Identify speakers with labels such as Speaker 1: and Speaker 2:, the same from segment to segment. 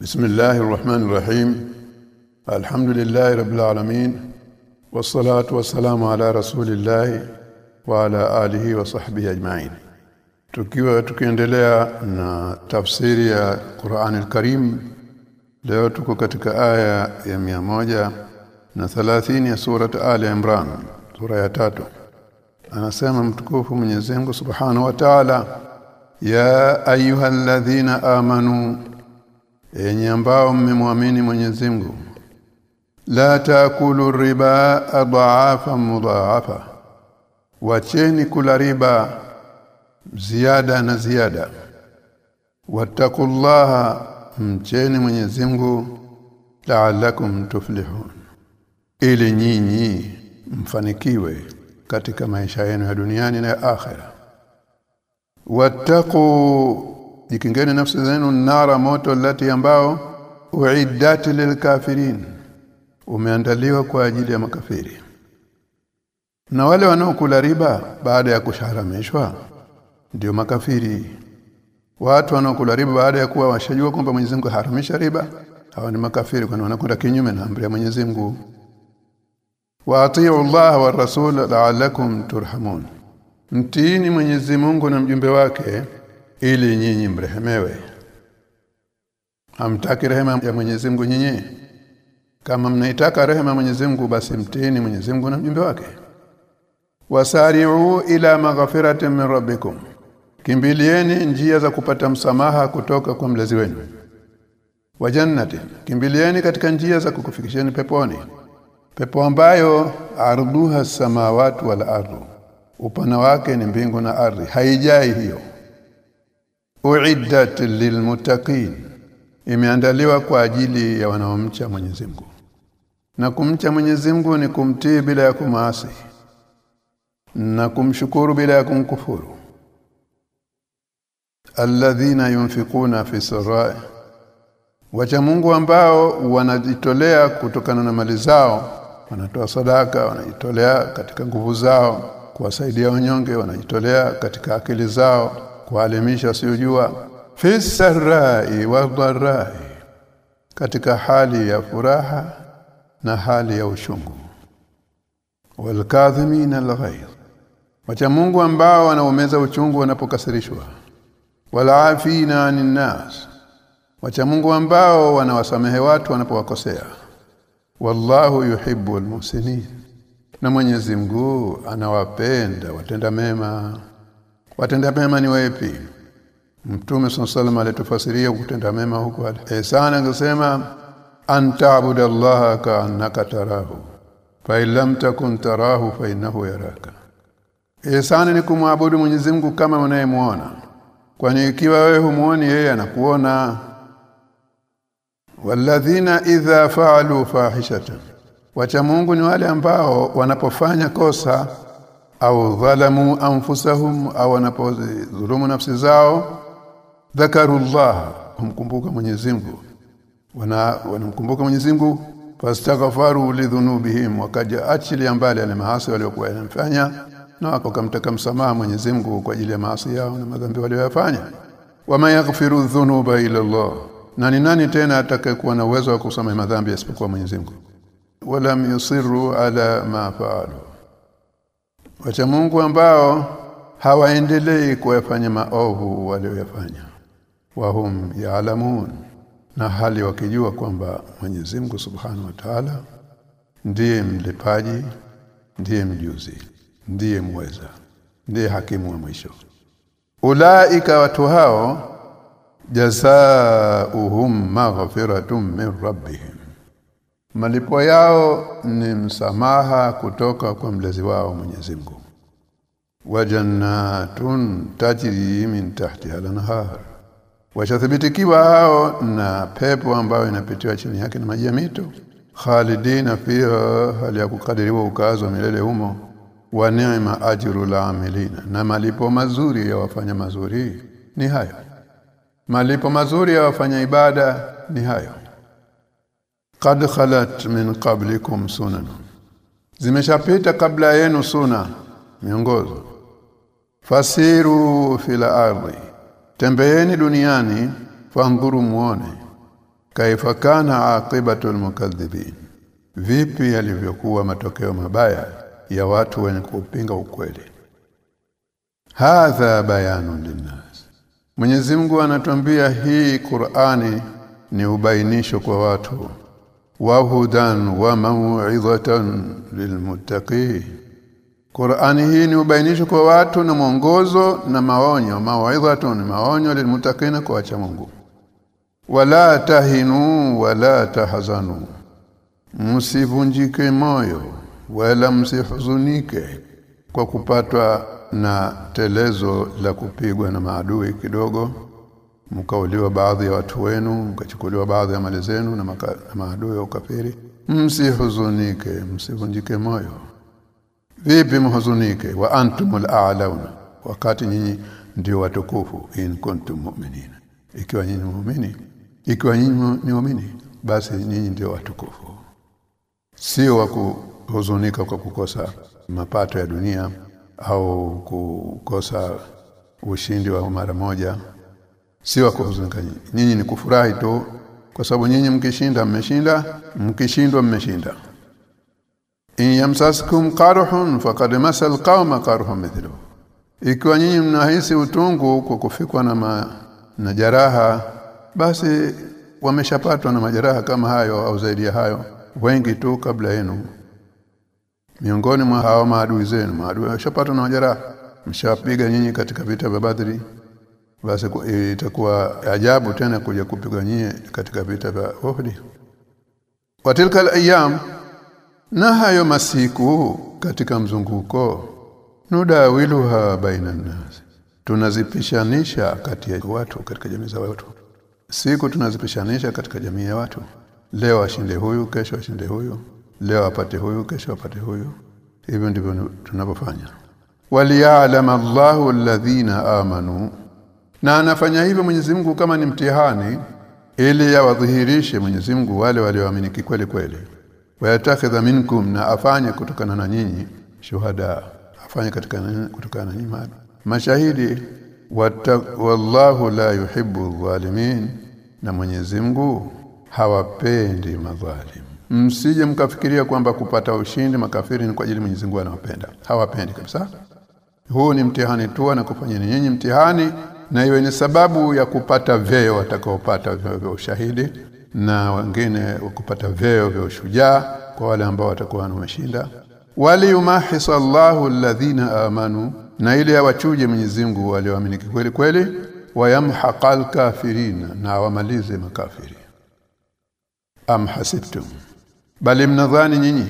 Speaker 1: بسم الله الرحمن الرحيم الحمد لله رب العالمين والصلاة والسلام على رسول الله وعلى آله وصحبه أجمعين tukiwa tukiendelea na tafsiri ya Qur'an al-Karim leo tuko katika aya ya mia moja na 30 ya sura Ali Imran sura ya tatu anasema mtukufu Mwenyezi Mungu Subhanahu wa Ta'ala ya ayyuhalladhina amanu enyi ambao mmemwamini Mwenyezi Mungu la taakulu riba adhaafa mudhaafa. Wacheni kula riba ziada na ziada. Wattaqullaha mcheni Mwenyezi Mungu la'allakum tuflihun. Ili nyinyi mfanikiwe katika maisha yenu ya duniani na ya akhera. Wattaqu jikingeni nafsi zenu nara moto lati ambao uiddat lilkafirin. Umeandaliwa kwa ajili ya makafiri. Na wale wanaokula riba baada ya kusharamishwa ndio makafiri. Watu wanaokula riba baada ya kuwa washajua kwamba Mwenyezi Mungu haramisha riba hawa ni makafiri kwani wanakwenda kinyume na amri ya Mwenyezi Mungu. Wa atiu Allah wa rasul la'allakum turhamun. Mtiini Mwenyezi Mungu na mjumbe wake ili nyinyi mrehemewe. Hamtaki rehema ya Mwenyezi Mungu nyinyi? Kama mnaitaka rehema ya Mwenyezi Mungu basi mtini Mwenyezi Mungu na mjumbe wake. Wasari'u ila maghfiratin min rabbikum. Kimbilieni njia za kupata msamaha kutoka kwa mlezi wenu. Wa jannati kimbilieni katika njia za kukufikisheni peponi. Pepo ambayo arduha samawati wal ardu. Upana wake ni mbingu na ardhi. Haijai hiyo uiddat lilmuttaqin. Imeandaliwa kwa ajili ya wanaomcha Mwenyezi Mungu. Na kumcha Mwenyezi Mungu ni kumtii bila ya kumaasi na kumshukuru bila ya kumkufuru. Alladhina yunfikuna fi sarai wacha Mungu ambao wanajitolea kutokana na mali zao wanatoa sadaka wanajitolea katika nguvu zao kuwasaidia wanyonge wanajitolea katika akili zao kualimisha wasiojua fi sarai wa dharai katika hali ya furaha na hali ya uchungu walkadhimina alghayr wacha Mungu ambao wanaomeza uchungu wanapokasirishwa. Walafina anin nas wacha Mungu ambao wanawasamehe watu wanapowakosea. Wallahu yuhibbu almuhsinin na Mwenyezi Mungu anawapenda watenda mema watenda mema ni wapi? Mtume sallallahu alitufasiria kutenda mema huko ihsana angesema anta'budu Allah ka'annaka tarahu fa illam takun tarahu fa innahu yaraka. Ihsana ni kumwabudu Mwenyezi Mungu kama unayemuona kwani ikiwa wewe humuoni yeye anakuona. Walladhina idha fa'alu fahishatan wacha Mungu ni wale ambao wanapofanya kosa au dhalamu anfusahum au wanapozi wanapodhulumu nafsi zao dhakarullah kumkumbuka Mwenyezi Mungu. Wana wanamkumbuka Mwenyezi Mungu fastaghfaru lidhunubihim wakaja achili mbali ya maasi waliokuwa yanafanya na wakamtaka msamaha Mwenyezi Mungu kwa ajili ya maasi yao na madhambi waliyofanya wama yaghfiru dhunuba ila Allah na ni nani tena atakayekuwa na uwezo wa kusamehe madhambi isipokuwa Mwenyezi Mungu? Wala yusiru ala ma faalu wacha Mungu ambao hawaendelei kuyafanya maovu walioyafanya. Wahum yaalamun na hali wakijua kwamba Mwenyezi Mungu Subhanahu wa Ta'ala ndiye mlipaji ndiye mjuzi ndiye mweza ndiye hakimu wa mwisho. Ulaika watu hao jazaohum maghfiratun min rabbihim malipo yao ni msamaha kutoka kwa mlezi wao Mwenyezi Mungu. Wa jannatun tajri min tahtiha al-anhar. Washathibitikiwa hao na pepo ambayo inapitiwa chini yake na maji ya mito. Khalidina fiha hali ya kukadiriwa ukazo milele humo. Wa ni'ma ajru la-amilina na malipo mazuri ya wafanya mazuri ni hayo. Malipo mazuri ya wafanya ibada ni hayo qad khalat min qablikum sunan. Zimeshapita kabla yenu suna miongozo. Fasiru fil ardi tembeeni duniani fanguru muone. Kaifa kana aqibatu almukaththibin vipi yalivyokuwa matokeo mabaya ya watu wenye kupinga ukweli? Hadha bayanun linnas. Mwenyezi Mungu anatuambia hii Qur'ani ni ubainisho kwa watu wa وموعظة lilmuttaqin Qur'ani hii ni ubainisho kwa watu na mwongozo na maonyo. Mawaidhatun maonyo lilmuttaqina kwa wacha Mungu. Wala tahinu wala tahzanu. Msivunjike moyo wala msihuzunike kwa kupatwa na telezo la kupigwa na maadui kidogo mkauliwa baadhi ya watu wenu mkachukuliwa baadhi ya mali zenu na, maka, na maadui ya ukafiri msihuzunike msivunjike moyo. Vipi mhuzunike? Wa antumul a'launa wakati nyinyi ndio watukufu in kuntum mu'minina. Ikiwa nyinyi muumini ikiwa nyinyi ni muumini basi nyinyi ndio watukufu. Sio wa kuhuzunika kwa kukosa mapato ya dunia au kukosa ushindi wa mara moja sio kuhuzunika nyinyi nyinyi ni kufurahi tu kwa sababu nyinyi mkishinda mmeshinda mkishindwa mmeshinda. In yamsaskum qarhun faqad masal qauma qarhun mithlu. Ikiwa nyinyi mnahisi utungu kwa kufikwa na ma, na jaraha basi wameshapatwa na majeraha kama hayo au zaidi ya hayo wengi tu kabla yenu. Miongoni mwa hao maadui zenu maadui washapatwa na majeraha. Mshapiga nyinyi katika vita vya Badri basi itakuwa ajabu tena kuja kupiga nyie katika vita vya Uhud. Watilka alayam na hayo masiku katika mzunguko nudawiluha baina nas tunazipishanisha kati ya watu katika jamii za watu. Siku tunazipishanisha katika jamii ya watu. Leo ashinde huyu kesho ashinde huyu. Leo apate huyu kesho apate huyu. Hivyo ndivyo tunavyofanya waliya'lam Allahu alladhina amanu na anafanya hivyo Mwenyezi Mungu kama ni mtihani ili yawadhihirishe Mwenyezi Mungu wale walioamini kweli. Kweli wayatakadha minkum na afanye kutokana na nyinyi shuhada afanye katika kutokana na nyinyi mashahidi. Wallahu la yuhibbu dhalimin na Mwenyezi Mungu hawapendi madhalim. Msije mkafikiria kwamba kupata ushindi makafiri ni kwa ajili Mwenyezi Mungu anawapenda hawapendi kabisa. Huu ni mtihani tu na kufanya nyinyi mtihani na iwe ni sababu ya kupata vyeo watakaopata vya ushahidi na wengine kupata vyeo vya ushujaa kwa wale ambao watakuwa wameshinda wali yumahisa Allahu alladhina amanu na ile awachuje Mwenyezi Mungu walioamini kweli kweli wayamhaqal kafirina na wamalize makafiri. Am hasibtum? Bali mnadhani nyinyi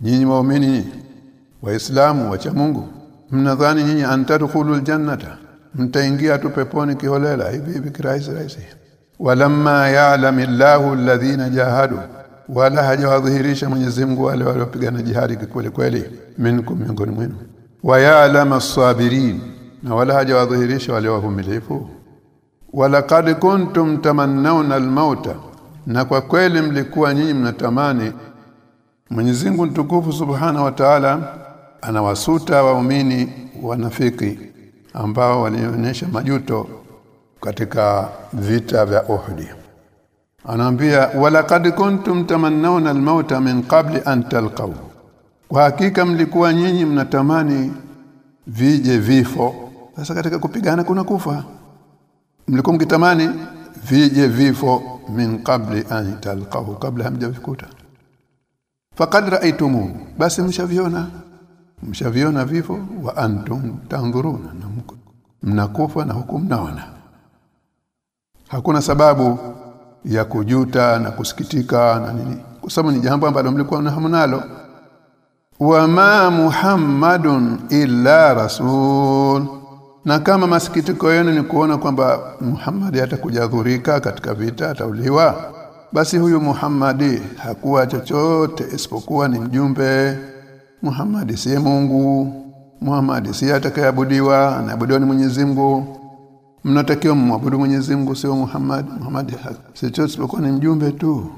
Speaker 1: nyinyi waumini waislamu wacha Mungu mnadhani nyinyi antadkhulul jannata mtaingia tu peponi kiholela hivi hivi kirahisi rahisi. Walamma ya'lamu Allahu alladhina jahadu wala hajawadhihirisha Mwenyezi Mungu wale waliopigana jihadi kweli kweli minkum miongoni mwenu. Wa ya'lam as-sabirin na wala hajawadhihirisha wale wavumilifu wala kad kuntum tamannawna al-mauta na kwa kweli mlikuwa nyinyi mnatamani. Mwenyezi Mungu mtukufu Subhana wa Ta'ala anawasuta waumini wanafiki ambao walionyesha majuto katika vita vya Uhud. Anaambia walaqad kuntum tamannawna al-mauta min qabli an talqaw. Kwa hakika mlikuwa nyinyi mnatamani vije vifo. Sasa katika kupigana kuna kufa. Mlikuwa mkitamani vije vifo min qabli an talqahu kabla hamjavikuta. Faqad ra'aytumu basi mshaviona mshaviona vifo wa antum tanzuruna na mnakufa na huku mnaona. Hakuna sababu ya kujuta na kusikitika na nini. Kwa sababu ni jambo ambalo mlikuwa mnahamunalo wama muhammadun illa rasul. Na kama masikitiko yenu ni kuona kwamba Muhammad atakujadhurika katika vita atauliwa basi huyu Muhammadi hakuwa chochote isipokuwa ni mjumbe. Muhammad si Mungu Muhammad si atakayeabudiwa anaabudiwa ni Mwenyezi Mungu. Mnatakiwa mwabudu Mwenyezi Mungu sio Muhammad. Muhammad si chochote ni mjumbe tu.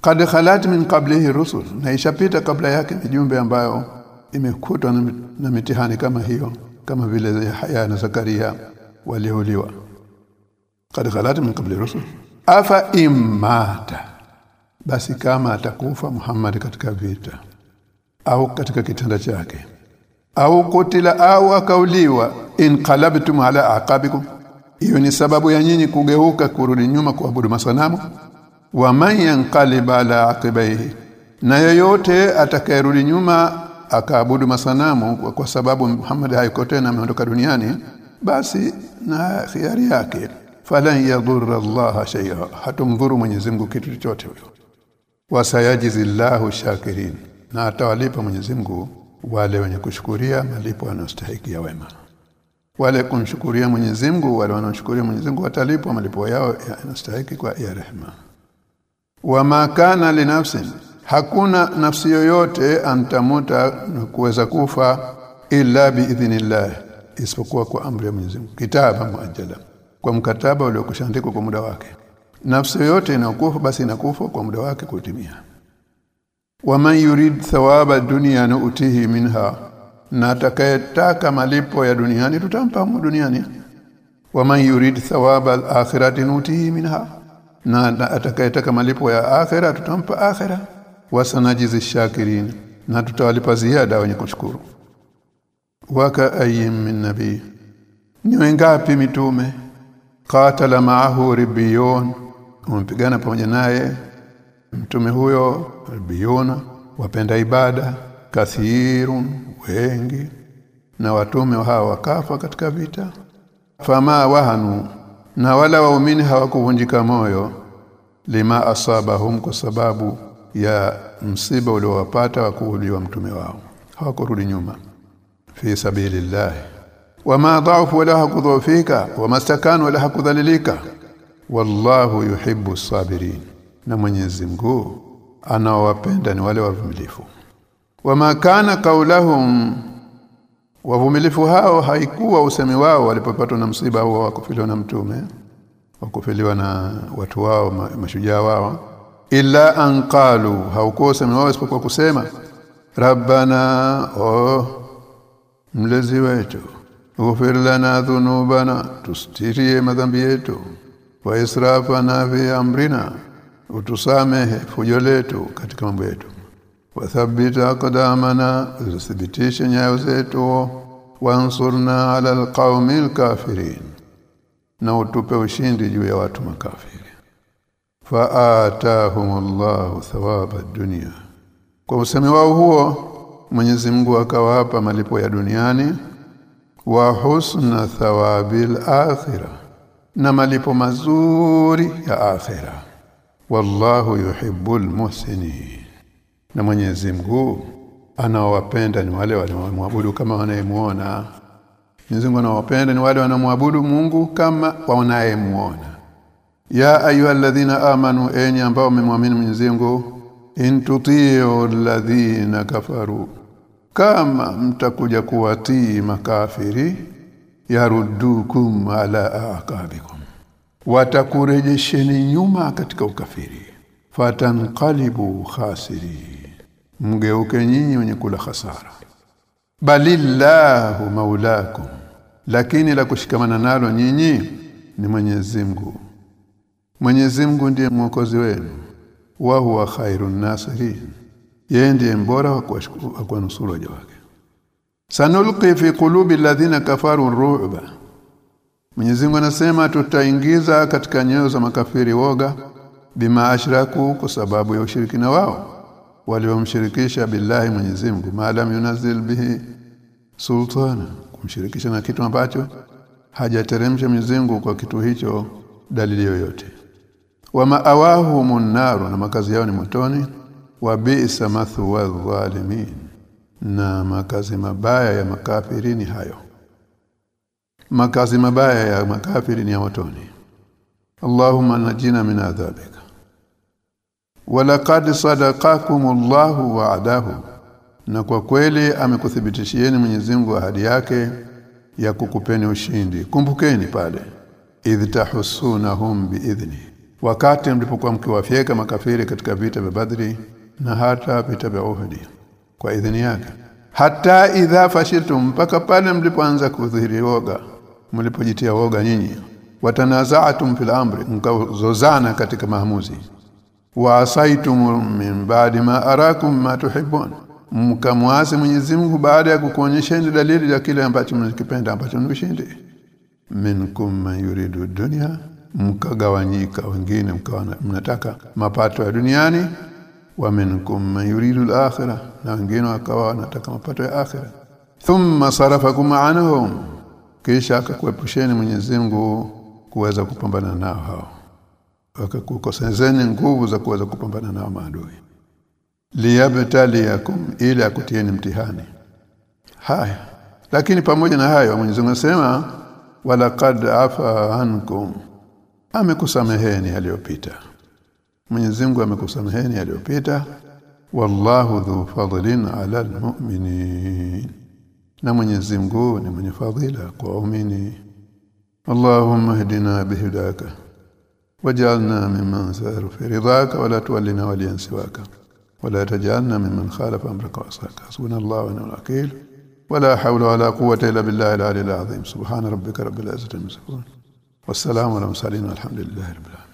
Speaker 1: Kad khalat min qablihi rusul. Na ishapita kabla yake mijumbe ambayo imekutwa na mitihani kama hiyo kama vile Yahya na Zakaria waliouliwa. Kad khalat min qabli rusul. Afa imata basi kama atakufa Muhammad katika vita au katika kitanda chake au kutila au akauliwa inqalabtum ala aqabikum. Hiyo ni sababu ya nyinyi kugeuka kurudi nyuma kuabudu masanamu. Wa man yanqalib ala aqibaihi na yoyote atakayerudi nyuma akaabudu masanamu kwa sababu Muhammad hayuko tena ameondoka duniani basi na khiari yake. Falan yadhurra Allah shay'a hatumdhuru Mwenyezi Mungu kitu chochote. Huyo wasayajizillahu shakirin na atawalipa Mwenyezi Mungu wale wenye kushukuria malipo yanayostahili ya wema. Wale kumshukuria Mwenyezi Mungu wale wanaoshukuria Mwenyezi Mungu watalipwa malipo yao yanastahili kwa ya rehema. Wama kana linafsin hakuna nafsi yoyote antamuta na kuweza kufa illa biidhnillah isipokuwa kwa amri ya Mwenyezi Mungu. Kitaba muajjala kwa mkataba uliokushandikwa kwa muda wake. Nafsi yoyote inakufa basi inakufa kwa muda wake kutimia waman yurid thawaba dunya nu'tihi minha. Na atakayetaka malipo ya duniani tutampa duniani. Waman yurid thawaba al-akhirati nu'tihi minha. Na atakayetaka malipo ya akhira tutampa akhira. Wasanajizi shakirin. Na tutawalipa ziada wenye kushukuru. Waka ayyim min nabii ni wengapi mitume? Qatala ma'ahu ribiyun umpigana pamoja naye mtume huyo ribiyun wapenda ibada kathirun wengi na watume hawa wakafa katika vita. Fama wahanu na wala waumini hawakuvunjika moyo lima asabahum kwa sababu ya msiba uliowapata wa kuuliwa mtume wao. Hawakurudi nyuma. Fi sabilillah wama dhaufu wala hakudhufika wama stakanu wala hakudhalilika. Wallahu yuhibbu sabirin na Mwenyezi Mungu anaowapenda ni wale wavumilifu wama kana kaulahum wavumilifu hao haikuwa usemi wao walipopatwa na msiba au wakufiliwa na mtume wakufiliwa na watu wao mashujaa wao ila an qalu haukuwa usemi wao isipokuwa kusema rabbana oh mlezi wetu ufir lana dhunubana tustirie madhambi yetu wa israfana fi amrina utusamehe fujo letu katika mambo yetu. Wathabita aqdamana uzithibitishe nyayo zetu. Wansurna ala alqaumil kafirin na utupe ushindi juu ya watu makafiri. Faatahumullahu thawaba dunya. Kwa usemi wao huo Mwenyezi Mungu akawapa malipo ya duniani. Wa husna thawabil akhirah na malipo mazuri ya akhirah wallahu yuhibbul muhsinin. Na Mwenyezi Mungu anawapenda ni wale wanaomwabudu kama wanayemuona. Mwenyezi Mungu anawapenda ni wale wanaomwabudu Mungu kama wanayemuona. Ya ayyuhalladhina amanu enyi ambao mmemwamini Mwenyezi Mungu in tuti'u alladhina kafaru. Kama mtakuja kuwatii makafiri yaruddukum ala aqabikum watakurejesheni nyuma katika ukafiri. Fatanqalibu khasiri. Mgeuke nyinyi wenye kula hasara balillahu maulakum. Lakini la kushikamana nalo nyinyi ni Mwenyezi Mungu. Mwenyezi Mungu ndiye mwokozi wenu. Wa huwa khairun nasirin. Yeye ndiye mbora wa kuwanusuru waja wake. Sanulqi fi qulubi alladhina kafaru ru'ba Mwenyezi Mungu anasema tutaingiza katika nyoyo za makafiri woga bima ashraku kwa sababu ya ushirikina wao waliomshirikisha billahi Mwenyezi Mungu maalam yunazil bihi sultana. Kumshirikisha na kitu ambacho hajateremsha Mwenyezi Mungu kwa kitu hicho dalili yoyote. Wa maawahu naru na makazi yao ni motoni. Wa bi'sa mathwa dhalimin na makazi mabaya ya makafirini hayo makazi mabaya ya makafiri ni ya motoni. Allahumma najina min adhabika walaqad sadaqakumullahu wa'adahu. Na kwa kweli amekuthibitishieni Mwenyezi Mungu ahadi yake ya kukupeni ushindi. Kumbukeni pale. Idh tahusunahum biidhni. Wakati mlipokuwa mkiwafyeka makafiri katika vita vya Badri na hata vita vya Uhud kwa idhini yake. Hata idha fashiltum mpaka pale mlipoanza kudhihiri woga mlipojitia woga nyinyi. Watanaza'atum fil amri mkazozana katika maamuzi. Wa asaitum min ba'di ma arakum ma tuhibbun mkamwasi Mwenyezi Mungu baada ya kukuonyesheni dalili ya kile ambacho mnakipenda ambacho mnashindi minkum man yuridu dunya mkagawanyika wengine mkawa mnataka mapato ya duniani. Wa minkum man yuridu al-akhirah na wengine wakawa wanataka mapato ya akhirah. Thumma sarafakum anhum kisha akakuepusheni Mwenyezi Mungu kuweza kupambana nao hao. Akakukosezeni nguvu za kuweza kupambana nao maadui. Liyabtaliyakum ili akutieni mtihani. Haya. Lakini pamoja na hayo Mwenyezi Mungu anasema walaqad afa ankum. Amekusameheni aliyopita Mwenyezi Mungu amekusameheni aliyopita wallahu dhu fadlin ala almu'minin na Mwenyezi Mungu ni mwenye fadhila kwa waumini. Allahumma hdina bihudaka waj'alna mimman sara fi ridaka wa la tuwallina waliyan siwaka wa la taj'alna mimman khalafa amraka wasaka subhanallahi wa ni'mal wakeel. Wa hawla wa quwwata illa billahi al-'aliyyil 'azim. Subhana rabbika rabbil 'izzati amma yasifun. Wassalamu ala mursalin. Walhamdulillahi rabbil 'alamin.